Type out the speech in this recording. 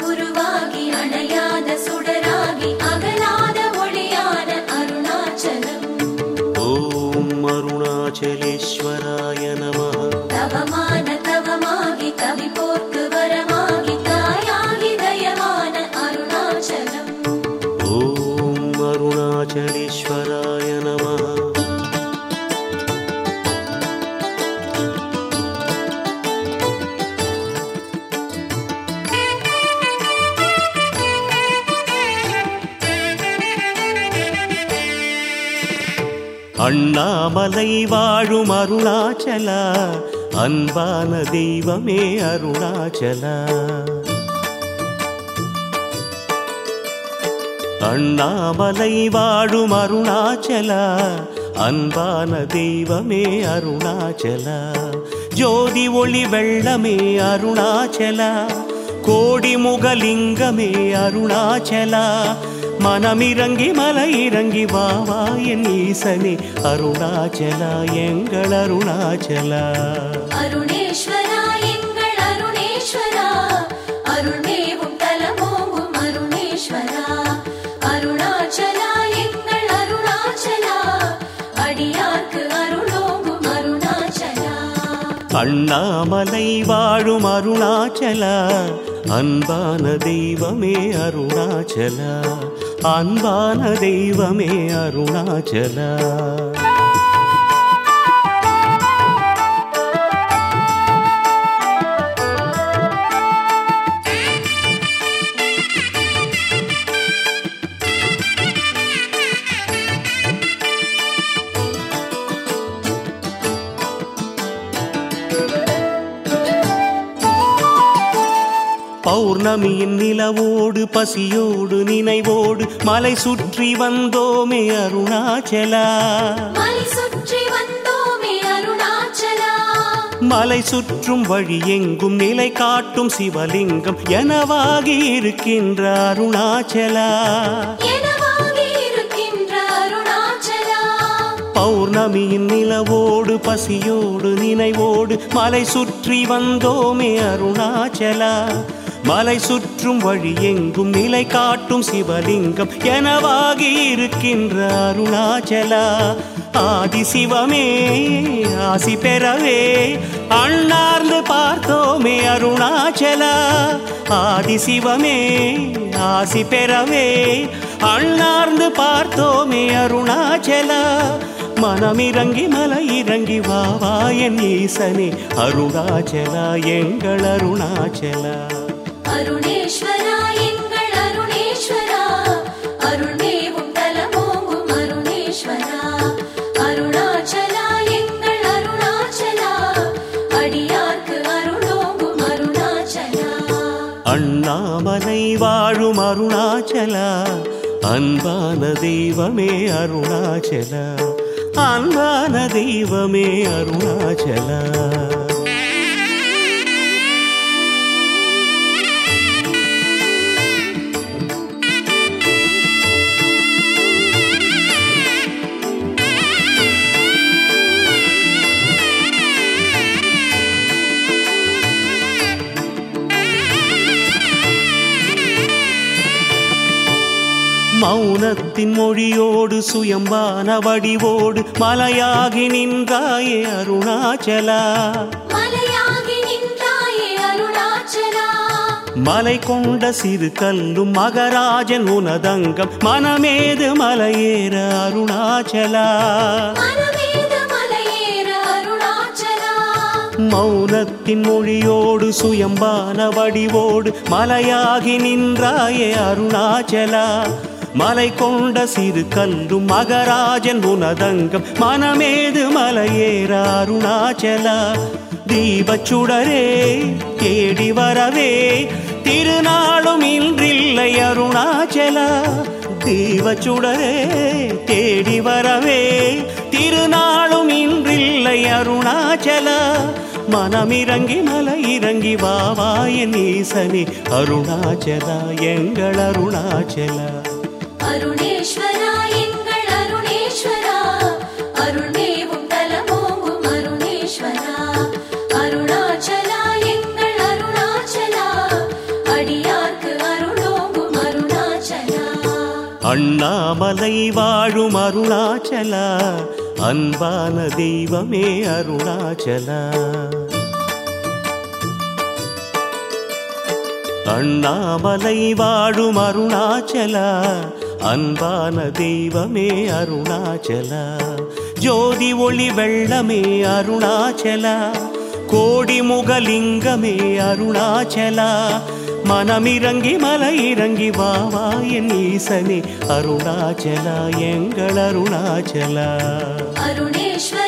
गुरुवाणया அண்ணாமலை வாழும் அருணாச்சலா அன்பான தெய்வமே அருணாச்சலா. அண்ணாமலை வாழும் அருணாச்சலா அன்பான தெய்வமே அருணாச்சலா. ஜோதி ஒளி வெள்ளமே அருணாச்சலா கோடி முகலிங்கமே அருணாச்சலா. மனமிறங்கி மலை இறங்கி வா வா என் ஈசனே. அருணாச்சலா எங்கள் அருணாச்சலா. அருணேஸ்வரா எங்கள் அருணேஸ்வரா. அருள்மேவும் தலமோங்கும் அருணேஸ்வரா. அருணாச்சலா எங்கள் அருணாச்சலா. அடியார்க்கு அருளோங்கும் அருணாச்சலா. அண்ணாமலை வாழும் அருணாச்சலா. அன்பான தெய்வமே அருணாச்சலா. அன்பான தெய்வமே அருணாச்சலா. பௌர்ணமியின் நிலவோடு பசியோடு நினைவோடு மலை சுற்றி வந்தோமே அருணாச்சலா. மலை சுற்றும் வழி எங்கும் நிலை காட்டும் சிவலிங்கம் எனவாகி இருக்கின்ற அருணாச்சலா. பௌர்ணமியின் நிலவோடு பசியோடு நினைவோடு மலை சுற்றி வந்தோமே அருணாச்சலா. மலை சுற்றும் வழி எங்கும் நிலை காட்டும் சிவலிங்கம் எனவாகி இருக்கின்ற அருணாச்சலா. ஆதி சிவமே ஆசி பெறவே அண்ணார்ந்து பார்த்தோமே அருணாச்சலா. ஆதி சிவமே ஆசி பெறவே அண்ணார்ந்து பார்த்தோமே அருணாச்சலா. மனமிறங்கி மலை இறங்கி வாவா என் ஈசனே அருணாச்சலா எங்கள் அருணாச்சலா. அண்ணாமலை வாழும் அருணாச்சலா. அன்பான தெய்வமே அருணாச்சலா. அன்பான தெய்வமே அருணாச்சலா. மௌனத்தின் மொழியோடு சுயம்பான வடிவோடு மலையாகி நின்றாயே அருணாச்சலா. மலை கொண்ட சிறு கல்லும் மகராஜன் உனதங்கம் மனமேத மலையேற அருணாச்சலா. மௌனத்தின் மொழியோடு சுயம்பான வடிவோடு மலையாகி நின்றாயே அருணாச்சலா. மலை கொண்ட சிறு கன்றும் மகராஜன் உனதங்கம். மனமேது மலையேற அருணாச்சலா தீபச்சுடரே தேடி வரவே. திருநாளும் இன்றில்லை அருணாச்சலா தீபச்சுடரே தேடி வரவே. திருநாளும் இன்றில்லை அருணாச்சலா மனமிறங்கி மலை இறங்கி வாவாய நீசனே அருணாச்சலா எங்கள் அருணாச்சலா. அண்ணாமலை வாழும் அருணாச்சலா. அன்பான தெய்வமே அருணாச்சலா. அண்ணாமலை வாழும் அருணாச்சலா. அன்பான தெய்வமே அருணாச்சலா. ஜோதி ஒளி வெள்ளமே அருணாச்சலா. கோடி முகலிங்கமே அருணாச்சலா. மனமிறங்கி மலை இறங்கி வா என் ஈசனே. அருணாச்சலா எங்கள் அருணாச்சலா. அருணேஸ்வர